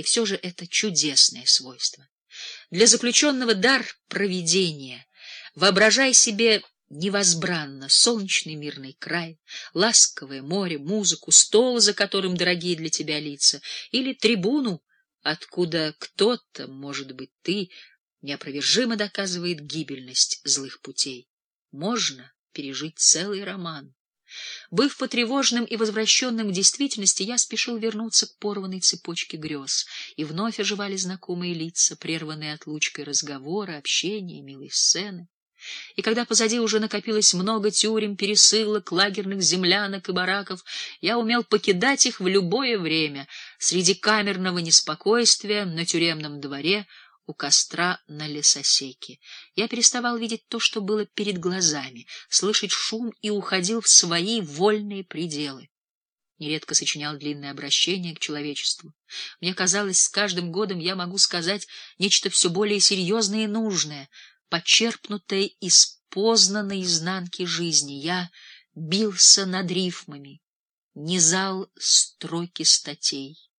И все же это чудесное свойство. Для заключенного дар провидения. Воображай себе невозбранно солнечный мирный край, ласковое море, музыку, стол, за которым дорогие для тебя лица, или трибуну, откуда кто-то, может быть, ты, неопровержимо доказывает гибельность злых путей. Можно пережить целый роман. Быв потревоженным и возвращенным к действительности, я спешил вернуться к порванной цепочке грез, и вновь оживали знакомые лица, прерванные отлучкой разговора, общения, милой сцены. И когда позади уже накопилось много тюрем, пересылок, лагерных землянок и бараков, я умел покидать их в любое время, среди камерного неспокойствия, на тюремном дворе, у костра на лесосеке. Я переставал видеть то, что было перед глазами, слышать шум и уходил в свои вольные пределы. Нередко сочинял длинное обращение к человечеству. Мне казалось, с каждым годом я могу сказать нечто все более серьезное и нужное, почерпнутое из познанной изнанки жизни. Я бился над рифмами, низал строки статей.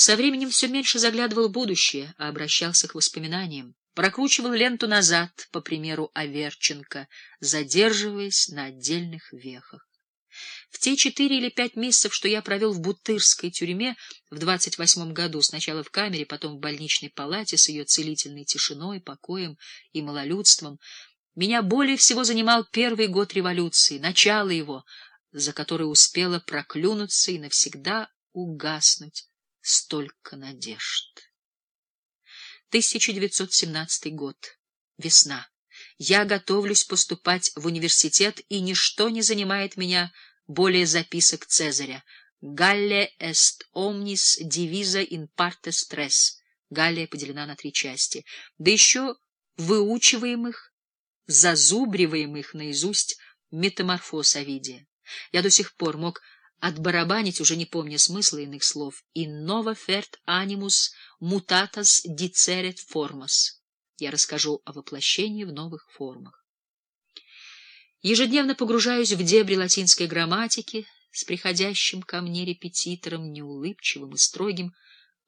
Со временем все меньше заглядывал в будущее, а обращался к воспоминаниям. Прокручивал ленту назад, по примеру Аверченко, задерживаясь на отдельных вехах. В те четыре или пять месяцев, что я провел в Бутырской тюрьме в двадцать восьмом году, сначала в камере, потом в больничной палате с ее целительной тишиной, покоем и малолюдством, меня более всего занимал первый год революции, начало его, за которое успела проклюнуться и навсегда угаснуть столько надежд. 1917 год. Весна. Я готовлюсь поступать в университет, и ничто не занимает меня более записок Цезаря. Галле est omnis divisa in partes tres. Галлия поделена на три части. Да еще выучиваемых, зазубриваемых наизусть метаморфоз Овидия. Я до сих пор мог отбарабанить, уже не помня смысла иных слов, «Innova fert animus mutatas diceret formos». Я расскажу о воплощении в новых формах. Ежедневно погружаюсь в дебри латинской грамматики с приходящим ко мне репетитором, неулыбчивым и строгим,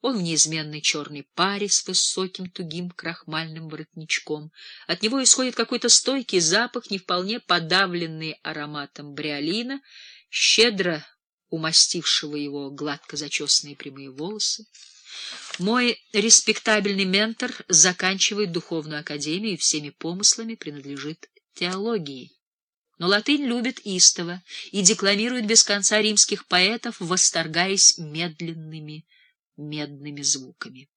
он в неизменной черной паре с высоким тугим крахмальным воротничком. От него исходит какой-то стойкий запах, не вполне подавленный ароматом бриолина, щедро умастившего его гладко зачесанные прямые волосы. Мой респектабельный ментор заканчивает духовную академию и всеми помыслами принадлежит теологии. Но латынь любит истово и декламирует без конца римских поэтов, восторгаясь медленными медными звуками.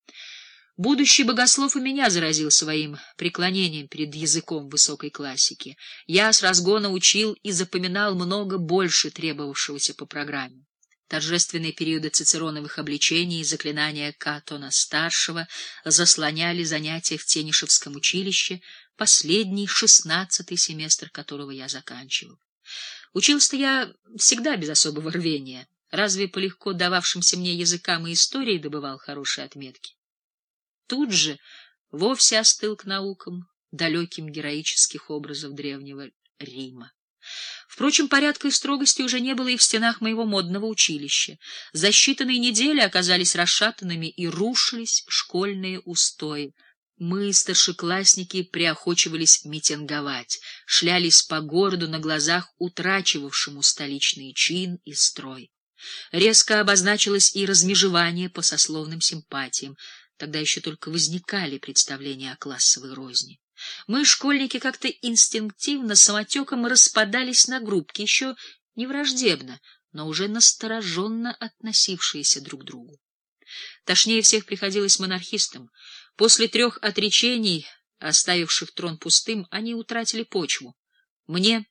Будущий богослов и меня заразил своим преклонением перед языком высокой классики. Я с разгона учил и запоминал много больше требовавшегося по программе. Торжественные периоды цицероновых обличений и заклинания Катона-старшего заслоняли занятия в Тенишевском училище, последний, шестнадцатый семестр которого я заканчивал. Учился я всегда без особого рвения, разве по легко дававшимся мне языкам и истории добывал хорошие отметки тут же вовсе остыл к наукам, далеким героических образов древнего Рима. Впрочем, порядка и строгости уже не было и в стенах моего модного училища. За считанные недели оказались расшатанными и рушились школьные устои. Мы, старшеклассники, приохочивались митинговать, шлялись по городу на глазах утрачивавшему столичный чин и строй. Резко обозначилось и размежевание по сословным симпатиям. Тогда еще только возникали представления о классовой розни. Мы, школьники, как-то инстинктивно, самотеком распадались на группки, еще не враждебно, но уже настороженно относившиеся друг к другу. Тошнее всех приходилось монархистам. После трех отречений, оставивших трон пустым, они утратили почву. Мне,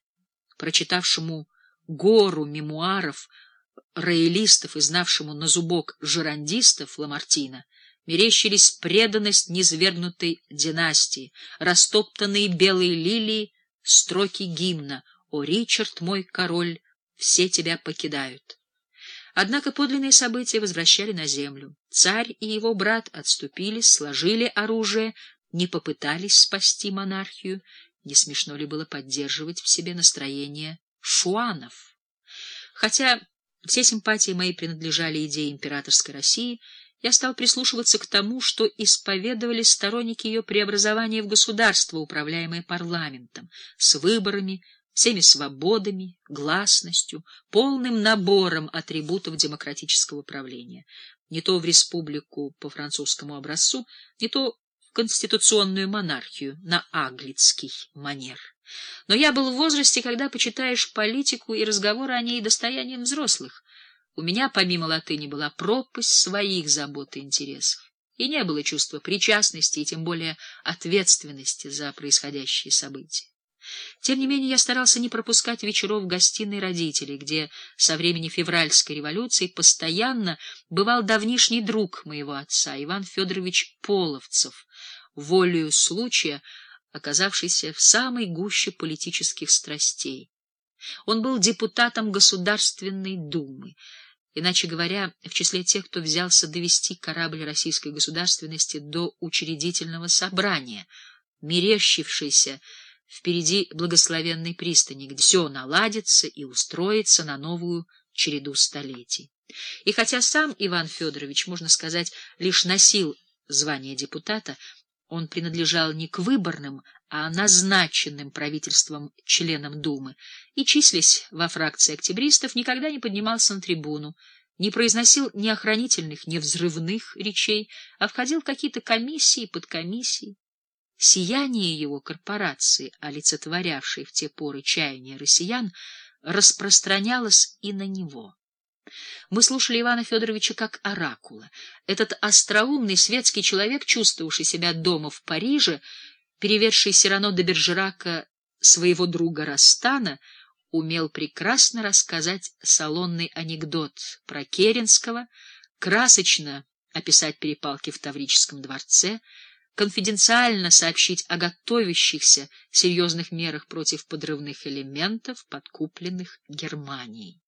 прочитавшему гору мемуаров, роялистов и знавшему на зубок жерандистов Ламартина, мерещились преданность низвергнутой династии, растоптанные белые лилии, строки гимна «О, Ричард, мой король, все тебя покидают». Однако подлинные события возвращали на землю. Царь и его брат отступили, сложили оружие, не попытались спасти монархию. Не смешно ли было поддерживать в себе настроение шуанов? Хотя все симпатии мои принадлежали идее императорской России, я стал прислушиваться к тому, что исповедовали сторонники ее преобразования в государство, управляемое парламентом, с выборами, всеми свободами, гласностью, полным набором атрибутов демократического правления. Не то в республику по французскому образцу, не то в конституционную монархию на аглицкий манер. Но я был в возрасте, когда почитаешь политику и разговоры о ней достоянием взрослых. У меня, помимо латыни, была пропасть своих забот и интересов. И не было чувства причастности и тем более ответственности за происходящие события. Тем не менее, я старался не пропускать вечеров в гостиной родителей, где со времени февральской революции постоянно бывал давнишний друг моего отца, Иван Федорович Половцев, волею случая, оказавшийся в самой гуще политических страстей. Он был депутатом Государственной Думы, Иначе говоря, в числе тех, кто взялся довести корабль российской государственности до учредительного собрания, мерещившийся впереди благословенной пристани, где все наладится и устроится на новую череду столетий. И хотя сам Иван Федорович, можно сказать, лишь носил звание депутата, он принадлежал не к выборным, а назначенным правительством членам Думы, и, числясь во фракции октябристов, никогда не поднимался на трибуну, не произносил ни охранительных, ни взрывных речей, а входил в какие-то комиссии, подкомиссии. Сияние его корпорации, олицетворявшей в те поры чаяния россиян, распространялось и на него. Мы слушали Ивана Федоровича как оракула. Этот остроумный светский человек, чувствовавший себя дома в Париже, переведший Сирано де Бержерака, своего друга Растана, умел прекрасно рассказать салонный анекдот про Керенского, красочно описать перепалки в Таврическом дворце, конфиденциально сообщить о готовящихся серьезных мерах против подрывных элементов, подкупленных Германией.